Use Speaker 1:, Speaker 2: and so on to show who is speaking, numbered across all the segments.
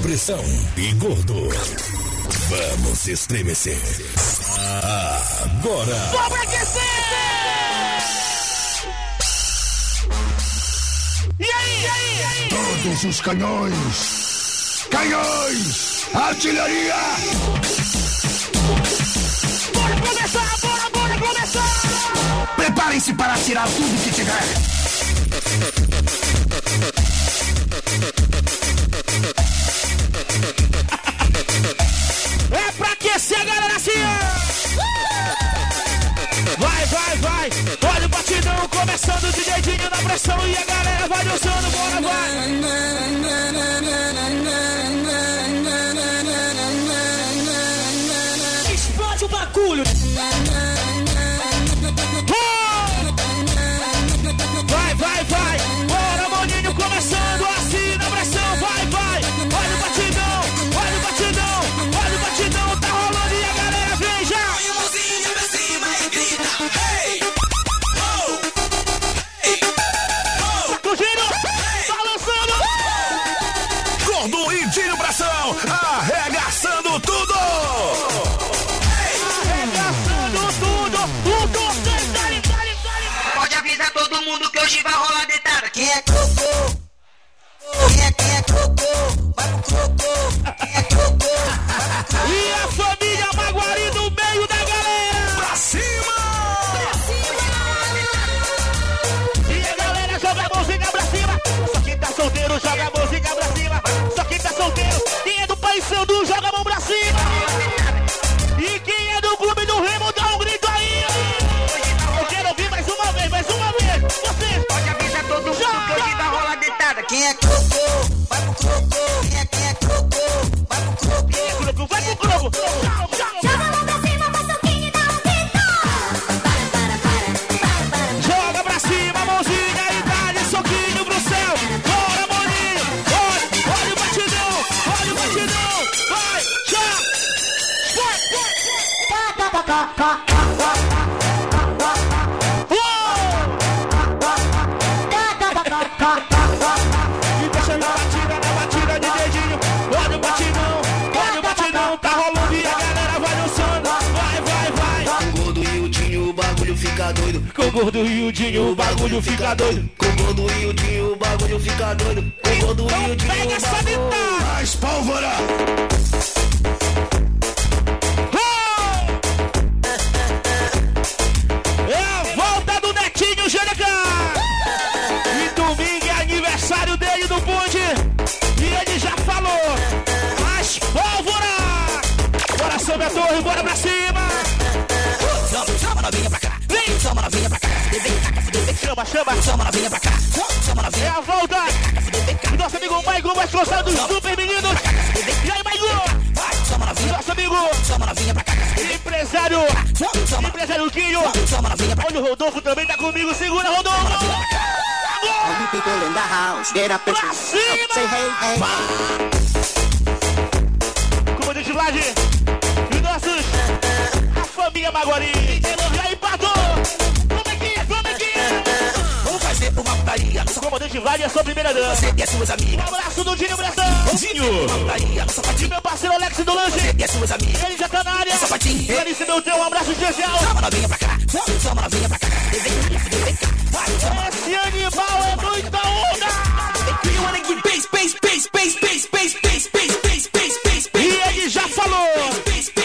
Speaker 1: Pressão e Gordo. Vamos estremecer. Agora.
Speaker 2: Vamos aquecer! E aí, e aí, e aí?
Speaker 3: Todos os canhões! Canhões! Artilharia!
Speaker 2: Bora começar, bora, bora começar!
Speaker 3: Preparem-se para atirar tudo que tiver!
Speaker 2: Começando o dedinho na pressão e a galera vai dançando, bora,
Speaker 4: Com o gordo e o Dinho, o bagulho fica doido.
Speaker 2: Com o gordo e o Dinho o bagulho fica doido.
Speaker 4: Com o gordo e o
Speaker 2: Então
Speaker 4: Dinho
Speaker 2: pega essa guitarra.
Speaker 3: Mais pólvora!
Speaker 2: É a volta do Netinho GDK! E domingo é aniversário dele do bonde! E ele já falou! As pólvora! Bora sobre a torre, bora pra cima!
Speaker 4: Chama, chama novinha pra cá. Chama novinha pra cá.
Speaker 2: Chama, chama!
Speaker 4: Chama novinha pra cá. Chama
Speaker 2: É
Speaker 4: novinha
Speaker 2: a volta! E nosso amigo Maicon vai gostar dos super meninos! E aí, Maicon!
Speaker 4: Vai, chama novinha.
Speaker 2: Nosso amigo
Speaker 4: Chama novinha pra cá.
Speaker 2: empresário!
Speaker 4: Chama,
Speaker 2: Empresário Quinho!
Speaker 4: chama novinha pra cá.
Speaker 2: Olha o Rodolfo também tá comigo, segura Rodolfo!
Speaker 5: You people in the house, get up and
Speaker 2: Pra cima!
Speaker 5: say hey, hey.
Speaker 2: Comandante Vlad e nossos a família Maguari.
Speaker 4: Fazer uma putaria. No
Speaker 2: Comandante é a sua primeira dança.
Speaker 4: Você e as suas
Speaker 2: Um
Speaker 4: amigas.
Speaker 2: abraço do Dinho Bressão. Dinho.
Speaker 4: Putaria
Speaker 2: E
Speaker 4: sapatinho.
Speaker 2: meu parceiro Alex do Lanche.
Speaker 4: Você e as suas amigas.
Speaker 2: Ele já tá na área.
Speaker 4: Sapatinho.
Speaker 2: Clarice Beltrão, um abraço especial.
Speaker 4: Chama novinha pra cá. Chama novinha pra cá. Vem cá. Vai.
Speaker 2: Esse animal é muita onda.
Speaker 4: You wanna get bass, bass, bass, bass, bass, bass, bass, bass, bass, bass, bass, bass,
Speaker 2: E ele já falou.
Speaker 4: bass, bass,
Speaker 2: Eu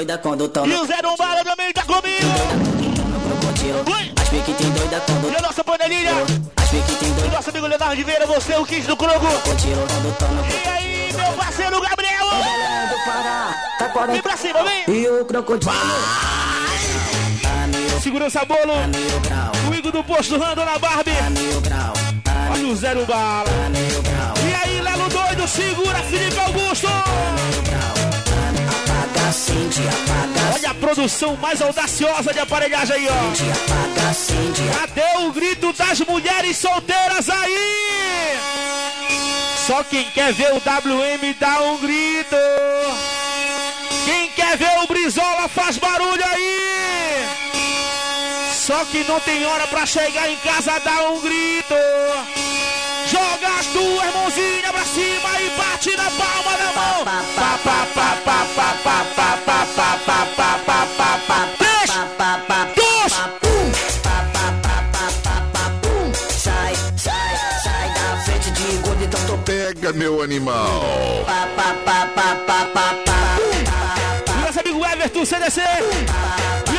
Speaker 6: Doida quando tão
Speaker 2: E o Zé Bala também tá comigo.
Speaker 6: As tem doida quando
Speaker 2: E a nossa panelinha.
Speaker 6: As tem
Speaker 2: E
Speaker 6: doida
Speaker 2: nosso amigo Leonardo de Vieira, você, o Kid do
Speaker 6: no
Speaker 2: E aí, meu parceiro Gabriel.
Speaker 6: Tá
Speaker 2: Vem
Speaker 6: 40
Speaker 2: pra cima, vem.
Speaker 6: e o crocodilo.
Speaker 2: Segurança Bolo. O Igor do Posto Rana, Dona Barbie. Olha o Zero Bala.
Speaker 6: mil grau.
Speaker 2: E aí, Lelo Doido, segura Felipe Augusto.
Speaker 6: Acende, apaga,
Speaker 2: Olha a produção mais audaciosa de aparelhagem aí, ó.
Speaker 6: acende, apaga, acende.
Speaker 2: Cadê o grito das mulheres solteiras aí? Só quem quer ver o WM dá um grito. Quem quer ver o Brizola faz barulho aí. Só que não tem hora pra chegar em casa dá um grito. Joga duas mãozinhas pra cima e bate na palma da mão. Pá, pá, pá, pá, pá, pá, pá, pá, pá, pá, pá. Três,
Speaker 6: Pá, pá,
Speaker 2: dois.
Speaker 6: Pá, pá, pá, pá, pá, pá, pum. Sai, sai, sai da frente de gordo, então tô
Speaker 7: Pega, meu animal.
Speaker 6: pá, pá, pá, pá, pá.
Speaker 2: E nosso amigo Everton CDC. E aí,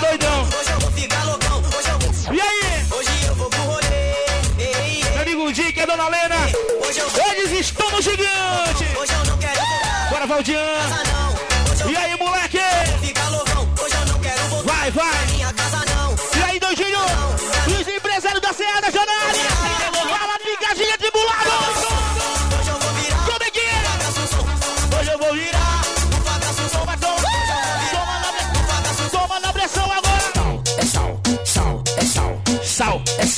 Speaker 2: doidão.
Speaker 8: Hoje eu vou ficar loucão. Hoje eu vou.
Speaker 2: E aí,
Speaker 8: Hoje eu vou pro rolê.
Speaker 2: Meu amigo Dick e a dona Lena?
Speaker 8: Hoje eu.
Speaker 2: Eles estão no gigante.
Speaker 8: Hoje eu não quero.
Speaker 2: Bora, Valdian.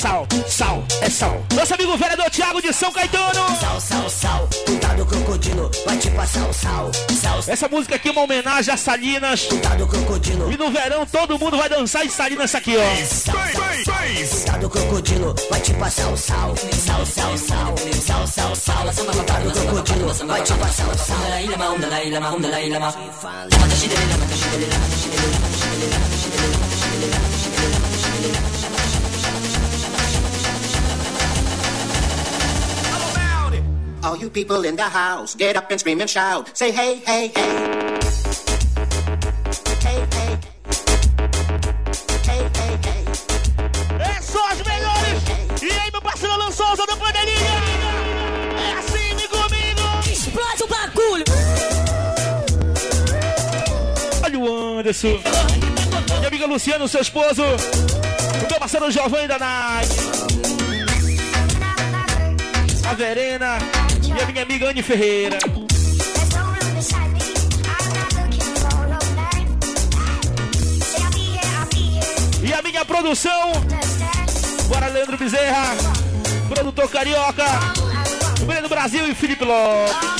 Speaker 6: Sal, é sal,
Speaker 2: é sal. Nosso amigo vereador Thiago de São Caetano.
Speaker 6: Sal, sal, sal. Cuidado, crocodilo. Vai te passar o sal. Sal,
Speaker 2: Essa música aqui é uma homenagem a Salinas.
Speaker 6: cuidado, crocodilo.
Speaker 2: E no verão todo mundo vai dançar em Salinas aqui, ó.
Speaker 6: Sal, sal, cuidado, crocodilo. Vai te passar o sal. Sal, sal, sal. Sal, sal, sal. Cuidado, crocodilo. Vai te passar o sal.
Speaker 9: All you people in the house, get up and scream and shout. Say hey, hey, hey.
Speaker 2: Anderson. Minha amiga Luciana, seu esposo. O meu parceiro Giovanni da Nai, A Verena minha amiga Anne Ferreira. E a minha produção. Bora, Leandro Bezerra. Produtor Carioca. Breno Brasil e Felipe Lopes.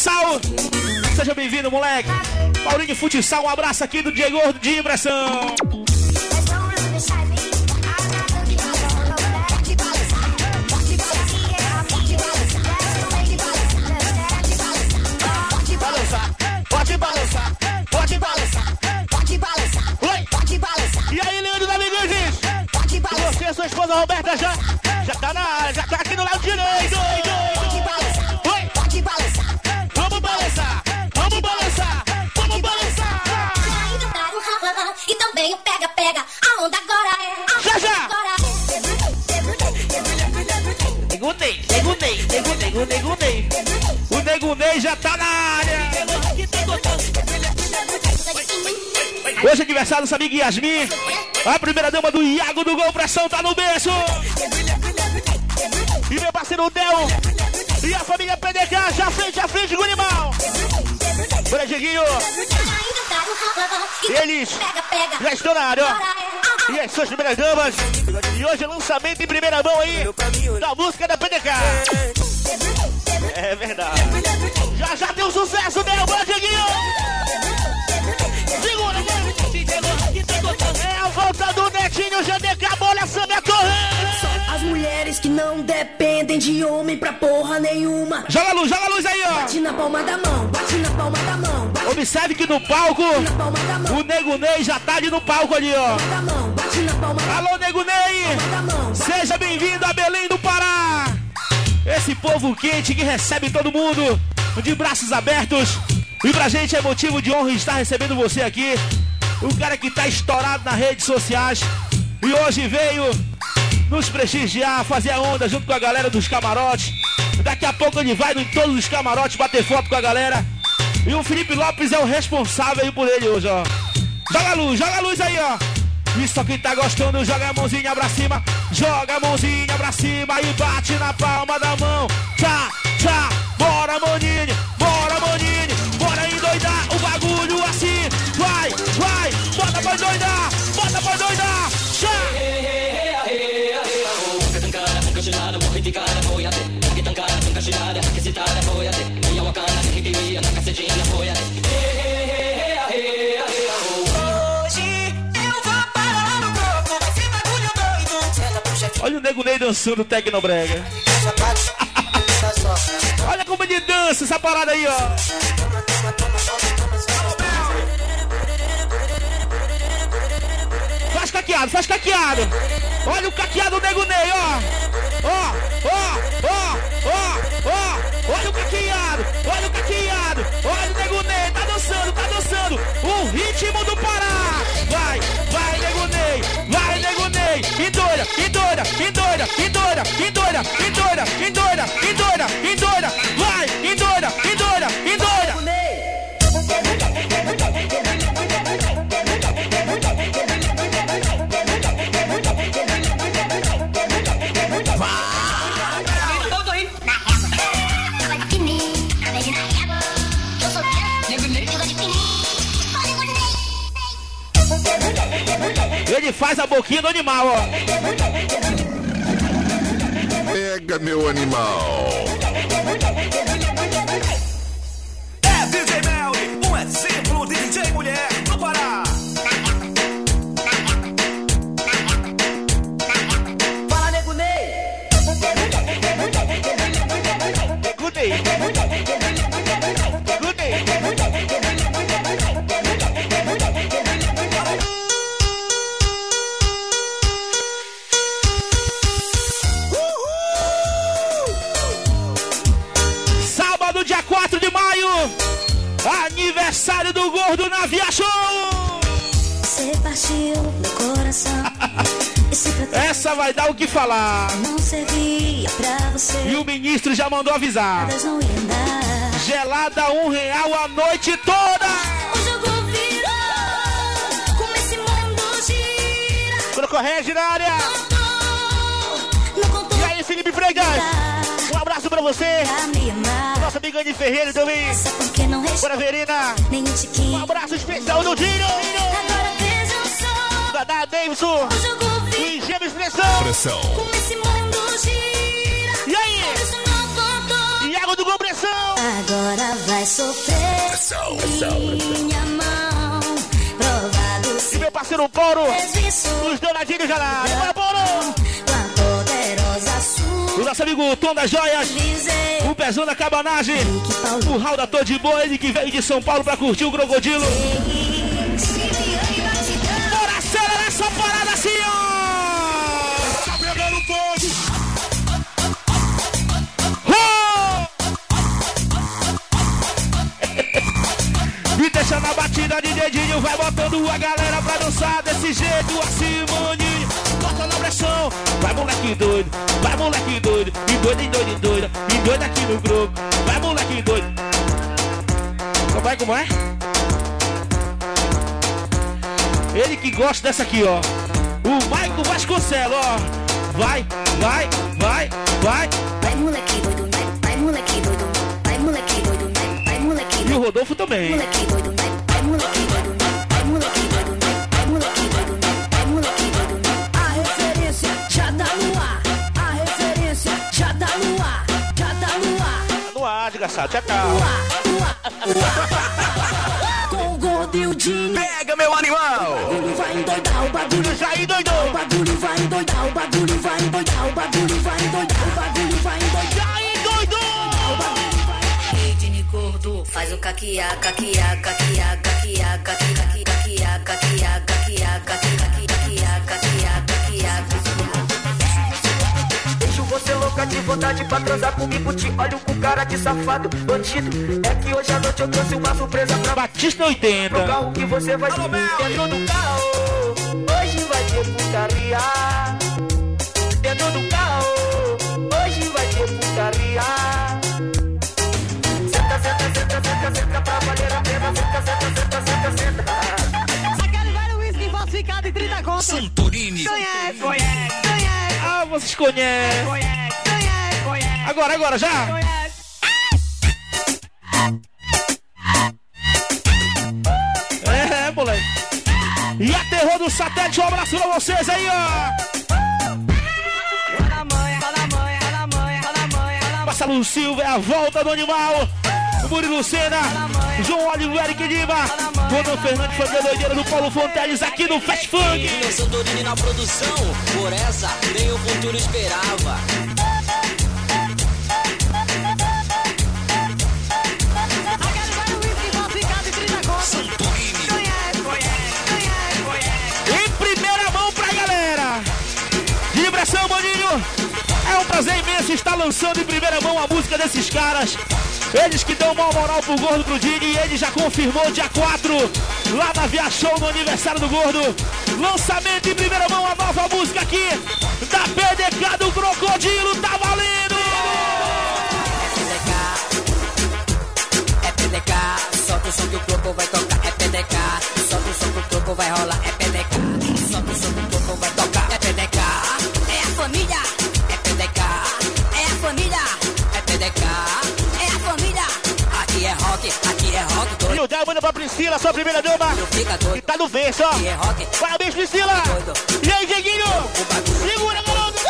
Speaker 2: Futsal. Seja bem-vindo, moleque. Paulinho Futsal, um abraço aqui do Diego de Impressão.
Speaker 10: Pode balançar, pode
Speaker 2: balançar, pode balançar, pode balançar, pode balançar. E aí, Leandro da Ligantes? Pode balançar. Você, sua esposa Roberta já, já tá na área, já tá aqui no lado direito. Dois, dois. Hoje é aniversário dessa amiga Yasmin. A primeira dama do Iago do Gol Pressão tá no berço. E meu parceiro Del. E a família PDK já frente a frente com o animal. Bora,
Speaker 10: e
Speaker 2: Eles já estão na área, ó. E as suas primeiras damas. E hoje é lançamento em primeira mão aí da música da PDK. É verdade. Já já tem um sucesso, Del. Bora, Dieguinho. É a volta do Netinho, GDK, bolha, Samia Torre.
Speaker 5: tem de homem pra porra nenhuma.
Speaker 2: Joga a luz, joga a luz aí, ó.
Speaker 5: Bate na palma da mão, bate na palma da mão,
Speaker 2: Observe que no palco, o Nego Ney já tá ali no palco ali, ó. Alô, Nego Ney! Seja bem-vindo a Belém do Pará! Esse povo quente que recebe todo mundo de braços abertos. E pra gente é motivo de honra estar recebendo você aqui. O cara que tá estourado nas redes sociais. E hoje veio nos prestigiar, fazer a onda junto com a galera dos camarotes. Daqui a pouco ele vai em todos os camarotes bater foto com a galera. E o Felipe Lopes é o responsável por ele hoje, ó. Joga a luz, joga a luz aí, ó. Isso quem tá gostando, joga a mãozinha pra cima. Joga a mãozinha pra cima e bate na palma da mão. Tchá, tchá, bora maninho, Olha o Nego Ney dançando Tecnobrega. Olha como ele dança essa parada aí, ó. Faz caqueado, faz caqueado. Olha o caqueado do Nego Ney, ó. Ó, ó, ó, ó, ó. Olha o caqueado, olha o caqueado. Olha o Nego Ney, tá dançando, tá dançando. O ritmo do Pará. Vai, Indora, indora, indora, indora, indora, indora, vai,
Speaker 11: endora, endora, endora.
Speaker 2: Ele faz a boquinha do animal, ó.
Speaker 1: Meu animal.
Speaker 2: Do Gordo na Via Show.
Speaker 11: Você partiu meu coração.
Speaker 2: Essa vai dar o que falar. E o ministro já mandou avisar. Gelada um real a noite toda.
Speaker 11: O jogo virou. Como esse mundo gira.
Speaker 2: Na área.
Speaker 11: Contou
Speaker 2: E aí, Felipe Freitas? Um abraço pra você. Aligane Ferreira também. Bora, Verina.
Speaker 11: Um
Speaker 2: abraço especial do
Speaker 11: Dino. Da
Speaker 2: Da Davidson.
Speaker 11: O jogo
Speaker 2: E Gêmeos é
Speaker 1: Pressão.
Speaker 11: gira.
Speaker 2: E aí? Iago do Gol Pressão.
Speaker 11: Agora vai sofrer.
Speaker 1: Pressão, pressão.
Speaker 11: Minha mão. Provado.
Speaker 2: E meu parceiro Poro. Os donadinhos já lá. Nosso amigo Tom das Joias. O Pezão da Cabanagem. O Raul da Tô de Boa. Ele que veio de São Paulo pra curtir o Crocodilo. Bora acelerar essa parada assim, ó. Tá pegando fogo. E deixando a batida de dedinho, vai botando a galera pra dançar desse jeito assim, maninho. Bota na pressão, vai moleque doido, vai moleque doido, e doido, e doido, e doido, e doido aqui no grupo, vai moleque doido. Como é, como é? Ele que gosta dessa aqui, ó. O Maico Vasconcelos, ó. Vai, vai, vai, vai.
Speaker 11: Vai moleque doido, né? vai moleque doido, vai moleque doido, vai moleque
Speaker 2: E o
Speaker 11: doido,
Speaker 2: Rodolfo também.
Speaker 11: moleque doido, vai moleque doido,
Speaker 5: dançar tchacal. Com o.
Speaker 3: Pega, meu animal.
Speaker 5: O bagulho vai endoidar, o bagulho
Speaker 2: já endoidou.
Speaker 5: O bagulho vai endoidar, o bagulho vai endoidar, o bagulho vai endoidar, o bagulho vai endoidar.
Speaker 9: Já endoidou. E Dini faz o caquiá, caquiá, caquiá, caquiá, caquiá, caquiá, caquiá, caquiá,
Speaker 12: caquiá, caquiá, caquiá. Louca de vontade pra transar comigo. Te olho com cara de safado, bandido. É que hoje à noite eu trouxe uma surpresa pra
Speaker 2: Batista 80.
Speaker 12: Pro carro que você vai subir dentro do carro. Hoje vai ter putaria. Dentro do carro. Hoje vai ter putaria. Senta, senta, senta, senta, senta pra valer a pena. Senta, senta, senta, senta, senta.
Speaker 13: Aquele velho uísque falsificado em 30 contos.
Speaker 1: Santorini.
Speaker 13: Conhece, conhece,
Speaker 2: vocês conhecem.
Speaker 13: conhece, conhece, conhece.
Speaker 2: Agora, agora, já. É, moleque. E a do satélite, um abraço pra vocês aí, ó. Marcelo Silva é a volta do animal. Murilo Senna, João Oliveira e Lima, Bruno Fernandes foi a doideira do Paulo Fonteles aqui no Fast Funk.
Speaker 14: Santorini na produção, por essa nem o futuro esperava.
Speaker 13: Em 30 contos. Conhece, conhece, conhece, conhece.
Speaker 2: Em primeira mão pra galera. Vibração, Boninho. É um prazer imenso estar lançando em primeira mão a música desses caras. Eles que dão uma moral pro Gordo pro Dini e ele já confirmou dia 4 lá na Via Show no aniversário do Gordo. Lançamento em primeira mão a nova música aqui da PDK do Crocodilo. Tá Priscila, sua primeira dama. Que tá no verso, ó.
Speaker 14: É.
Speaker 2: Parabéns, Priscila! E aí, Dieguinho? Segura, garoto!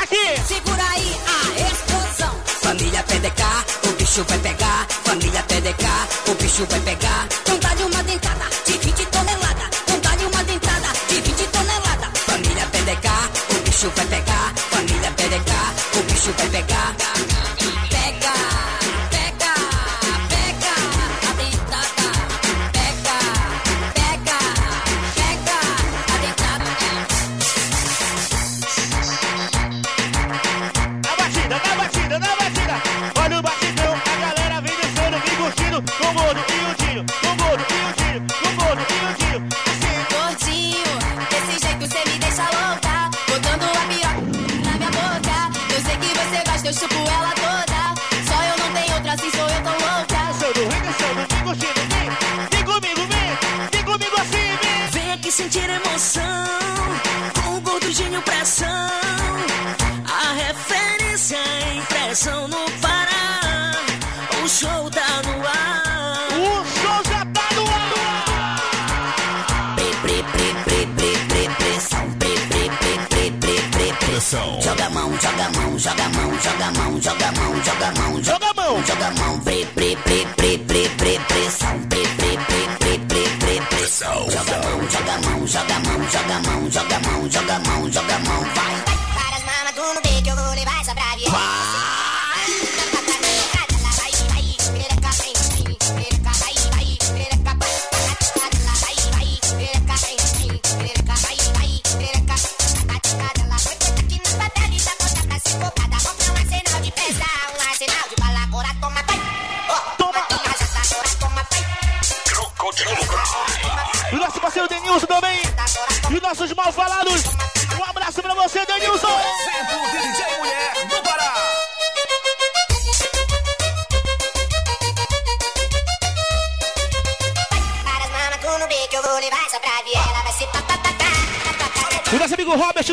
Speaker 2: Aqui!
Speaker 9: Segura aí a explosão.
Speaker 14: Família PDK, o bicho vai pegar. Família PDK, o bicho vai pegar.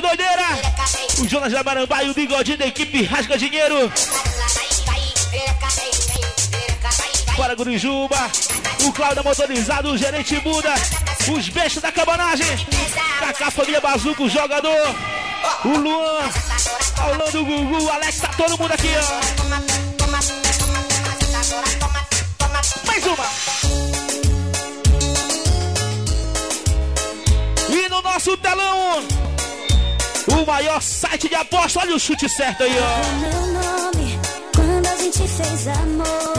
Speaker 2: Doideira. O Jonas da Marambá e o bigodinho da equipe Rasga Dinheiro. Bora Gurijuba. O Cláudio Motorizado, o gerente Buda. Os bestas da cabanagem. Cacá Família Bazuca, o jogador. O Luan. Orlando o Gugu, o Alex, tá todo mundo aqui, ó. Mais uma. E no nosso telão, o maior site de aposta. Olha o chute certo aí, ó.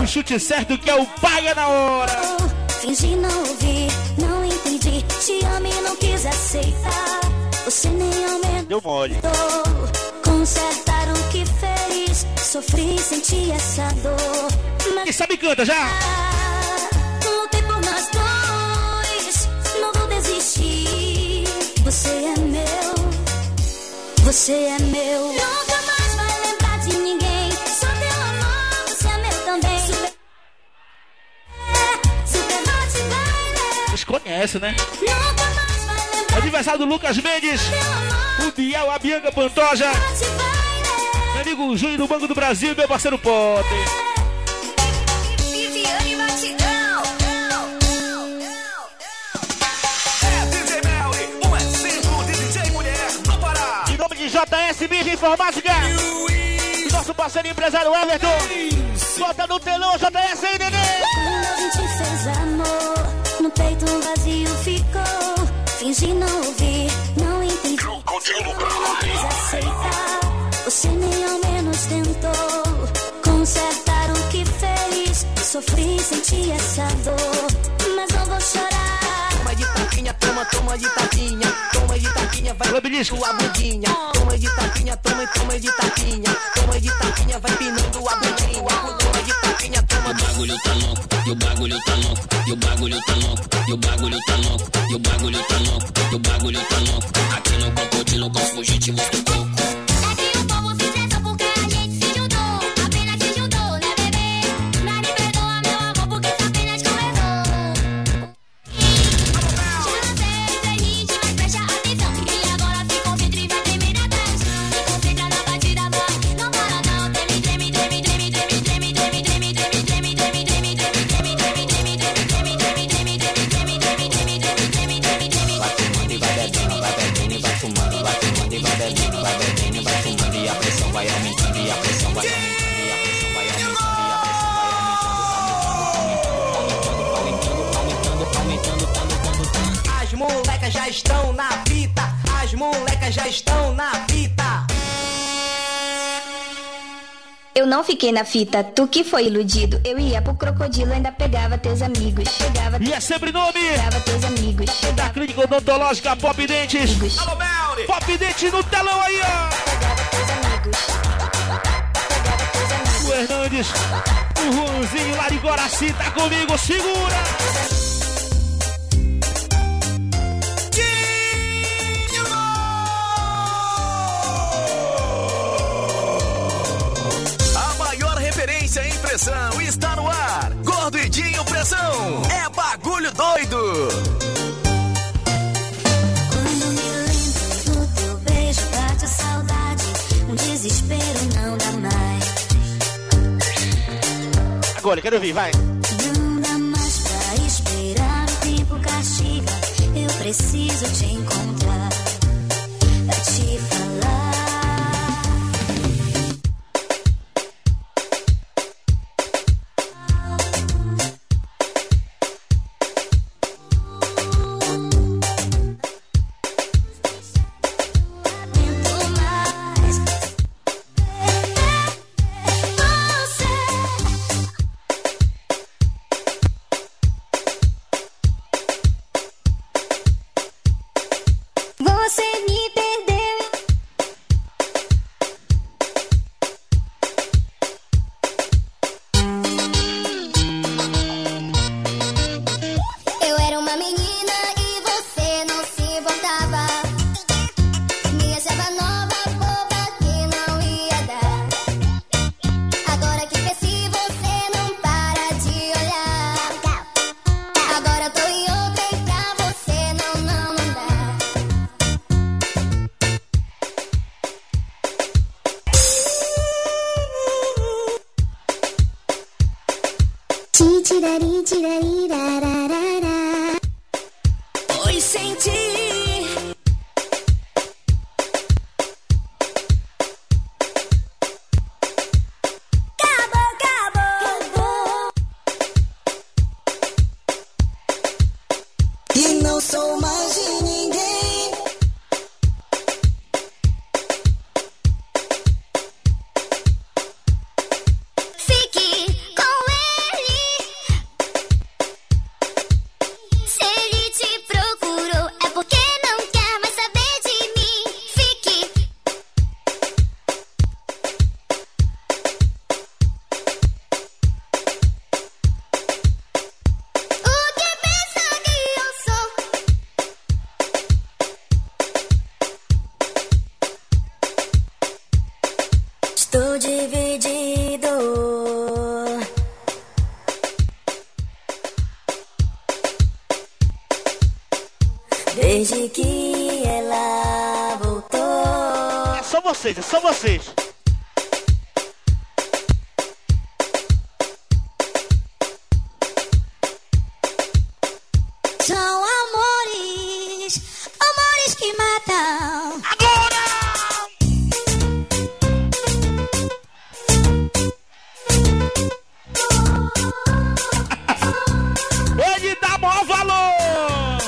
Speaker 2: O chute certo que é o paga na hora.
Speaker 11: Fingi não ouvir, não entendi. Te amo e não quis aceitar. Você nem aumentou.
Speaker 2: Deu mole.
Speaker 11: Consertar o que fez. Sofri, senti essa dor. Mas
Speaker 2: Quem sabe canta já?
Speaker 11: lutei por nós dois. Não vou desistir. Você é meu. Você é meu. Nunca mais vai lembrar de ninguém. Sou teu amor, você é meu também. Super, é, super
Speaker 2: Vocês conhecem, né?
Speaker 11: Nunca mais vai lembrar
Speaker 2: Aniversário do Lucas Mendes.
Speaker 11: amor.
Speaker 2: O Biel, a Bianca Pantoja. Meu amigo Júnior do Banco do Brasil meu parceiro Potter. JS Mídia Informática. Nosso parceiro empresário Everton. Bota no telão JS aí, neném.
Speaker 11: Quando a gente fez amor, no peito um vazio ficou. Fingi não ouvir, não entendi. Não quis aceitar. Você nem ao menos tentou consertar o que fez. Sofri, senti essa dor,
Speaker 5: Toma de tapinha, toma, toma de tapinha. Toma de tapinha, vai
Speaker 2: belisco.
Speaker 5: tua bundinha. Toma de tapinha, toma, toma de tapinha. Toma de tapinha, vai pinando a bundinha. Toma de tapinha, toma,
Speaker 15: O bagulho tá louco, e o bagulho tá louco, e o bagulho tá louco, e o bagulho tá louco, e o bagulho tá louco, e o bagulho tá louco. Aqui no Cocotinho com os fugitivos do coco.
Speaker 16: Fiquei na fita, tu que foi iludido. Eu ia pro crocodilo, ainda pegava teus amigos. Pegava,
Speaker 2: E é sempre nome
Speaker 16: pegava teus amigos.
Speaker 2: da Clínica Odontológica Pop Dentes.
Speaker 16: amigos.
Speaker 3: Alô, Melly.
Speaker 2: Pop Dentes no telão aí, ó.
Speaker 16: Pegava teus amigos. Pegava teus amigos.
Speaker 2: O Hernandes, o Juanzinho lá de Guaraci tá comigo, segura.
Speaker 3: Pressão está no ar. Gordo e Dinho Pressão. É bagulho doido.
Speaker 11: Quando me lembro do teu beijo, bate a saudade. Um desespero não dá mais.
Speaker 2: Agora, quero ouvir, vai.
Speaker 11: Não dá mais pra esperar. O tempo castiga. Eu preciso te encontrar. São amores, amores que matam.
Speaker 2: Agora! Ele dá maior valor!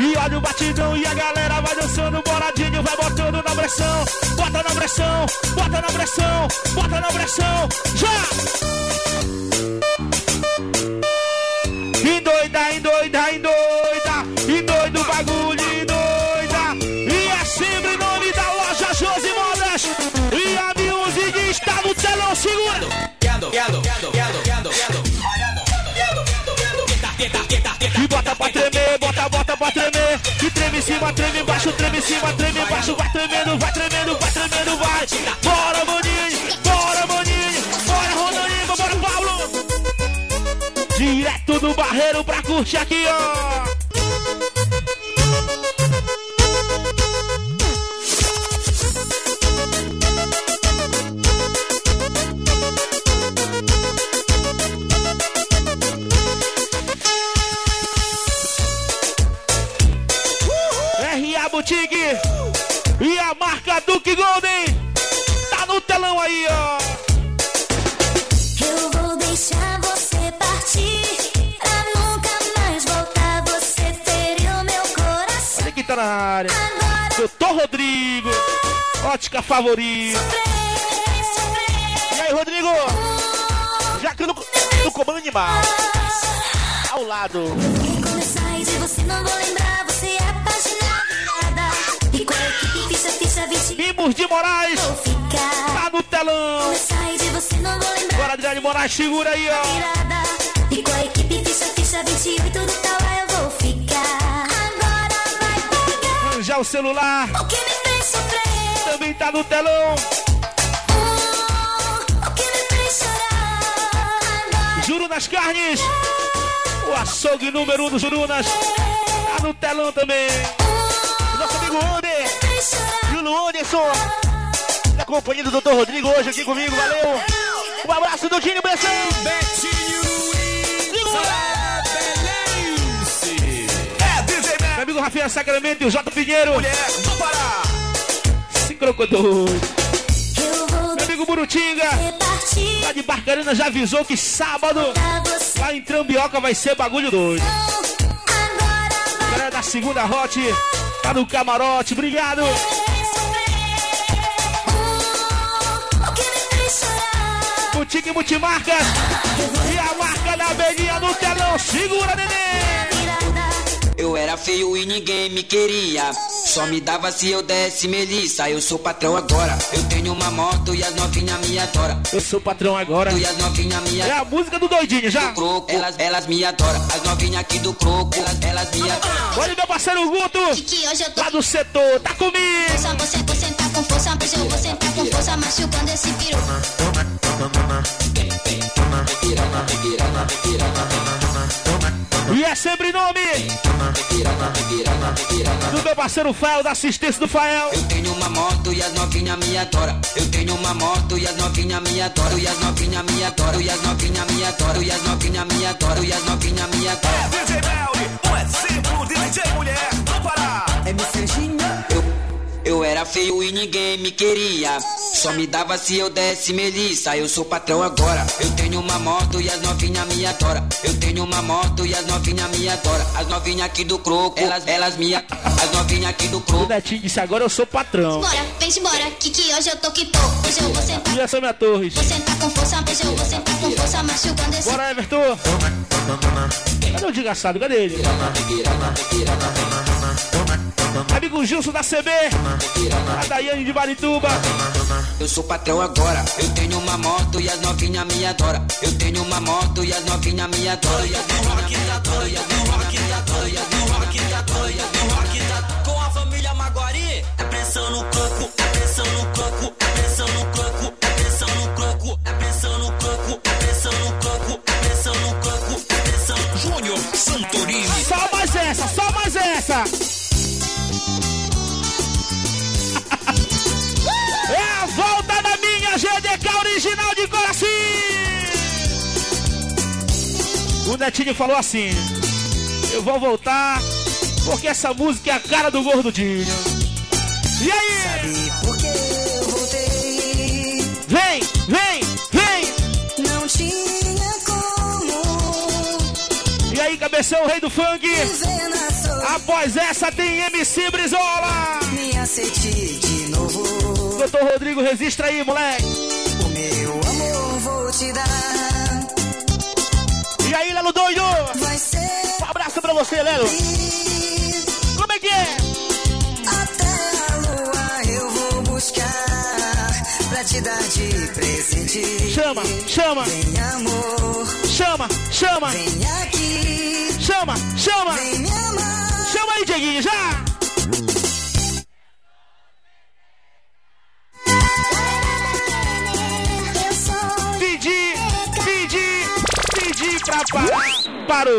Speaker 2: E olha o batidão e a galera vai dançando, boladinho, vai botando na pressão, bota na pressão, bota na pressão, bota na pressão, já! Cima, treme embaixo. Vai tremendo, vai tremendo, vai tremendo, vai. Bora, maninho, bora, maninho. Bora, Ronaninho, bora, Paulo. Direto do barreiro pra curtir aqui, ó. Duke Golden tá no telão aí, ó.
Speaker 11: Eu vou deixar você partir pra nunca mais voltar. Você feriu meu coração.
Speaker 2: Olha quem tá na área. Doutor Rodrigo, ótica favorita. E aí, Rodrigo? Já que no, no comando animal. Ao lado.
Speaker 11: Começar e de você não vou lembrar. Você ficha, ficha 20.
Speaker 2: Mimos de Moraes.
Speaker 11: Vou ficar.
Speaker 2: Tá no telão.
Speaker 11: Começar e de você não vou lembrar.
Speaker 2: Bora, Adriane Moraes, segura aí, ó.
Speaker 11: Virada. E com a equipe ficha, ficha 28 do tal eu vou ficar. Agora vai pegar.
Speaker 2: Já o celular
Speaker 11: O que me fez sofrer.
Speaker 2: também tá no telão.
Speaker 11: O que me fez chorar. Agora
Speaker 2: Juro nas carnes. O açougue número um dos Jurunas. Tá no telão também. Nosso amigo Onder. Juno Anderson. Na companhia do Dr. Rodrigo hoje aqui comigo. Valeu. Um abraço do.
Speaker 3: É DJ
Speaker 2: Meu amigo Rafael Sacramento e o J. Pinheiro.
Speaker 3: mulher
Speaker 2: crocodou.
Speaker 11: Eu vou
Speaker 2: Meu amigo Burutinga. Lá de Barcarena já avisou que sábado lá em Trambioca vai ser bagulho doido. Galera da segunda hot, tá no camarote, obrigado. Boutique Multimarcas e a marca da abelhinha no telão, segura neném.
Speaker 5: Eu era feio e ninguém me queria. Só me dava se eu desse melissa. Eu sou patrão agora. Eu tenho uma moto e as novinhas me adoram.
Speaker 2: Eu sou patrão agora.
Speaker 5: E as novinhas me
Speaker 2: É
Speaker 5: adoram.
Speaker 2: a música do doidinho já.
Speaker 5: Croco, elas, elas me adoram. As novinhas aqui do croco, elas, elas me adoram.
Speaker 2: Olha meu parceiro Guto,
Speaker 11: Que hoje eu tô
Speaker 2: lá do setor, tá comigo.
Speaker 11: Só você vou sentar com força, mas eu vou sentar com força, machucando esse piru.
Speaker 2: E é sempre nome do meu parceiro Fael, da assistência do Fael.
Speaker 5: Eu tenho uma moto e as novinhas me adoram. Eu tenho uma moto e as novinhas me adoram. E as novinhas me adoram. E as novinhas me adoram. E as novinhas me adoram. E as novinhas me adoram.
Speaker 3: DJ Melly, um exemplo de DJ mulher do Pará.
Speaker 5: Eu, eu era feio e ninguém me queria. Só me dava se eu desse melissa. Eu sou patrão agora. Eu tenho uma moto e as novinhas me adoram. Eu tenho uma moto e as novinhas me adoram. As novinhas aqui do croco, elas, elas me a- As novinhas aqui do
Speaker 2: O
Speaker 5: croco.
Speaker 2: Netinho disse agora eu sou patrão.
Speaker 11: Bora, vem embora, que que hoje eu tô que tô. Hoje eu vou sentar,
Speaker 2: E essa minha Torres.
Speaker 11: vou sentar com força, hoje eu vou sentar com força, machucando esse
Speaker 2: Bora, Everton. Cadê o desgraçado? Cadê ele? Amigo Gilson da CB. A Daiane de Varituba.
Speaker 5: Eu sou patrão agora. Eu tenho uma moto e as novinhas me adoram. Eu tenho uma moto e as novinhas me adoram. E as novinhas me adoram. E as novinhas me adoram. E as novinhas me adoram. E as novinhas me adoram.
Speaker 12: Com a família Maguari, é pressão no coco, é pressão no coco, é pressão no coco, é pressão no coco, é pressão no coco, é pressão no coco, é pressão no coco, é pressão.
Speaker 1: Júnior Santorini.
Speaker 2: Só mais essa, só mais essa. Sinal de Coraci! O Netinho falou assim: Eu vou voltar porque essa música é a cara do Gordo Dinho. E aí?
Speaker 17: Sabe por que eu voltei?
Speaker 2: Vem, vem, vem!
Speaker 17: Não tinha como.
Speaker 2: E aí, cabeção, rei do funk? Após essa tem MC Brizola!
Speaker 17: Me aceitei de novo.
Speaker 2: Doutor Rodrigo, registra aí, moleque!
Speaker 17: Meu amor vou te dar.
Speaker 2: E aí, Lelo doido?
Speaker 17: Vai ser
Speaker 2: Um abraço pra você, Lelo! Como é que é?
Speaker 17: até a lua eu vou buscar pra te dar de presente.
Speaker 2: Chama, chama,
Speaker 17: Vem amor,
Speaker 2: chama, chama,
Speaker 17: vem aqui,
Speaker 2: chama, chama!
Speaker 17: vem me amar.
Speaker 2: Chama aí, Dieguinho, já! Parar. Parou!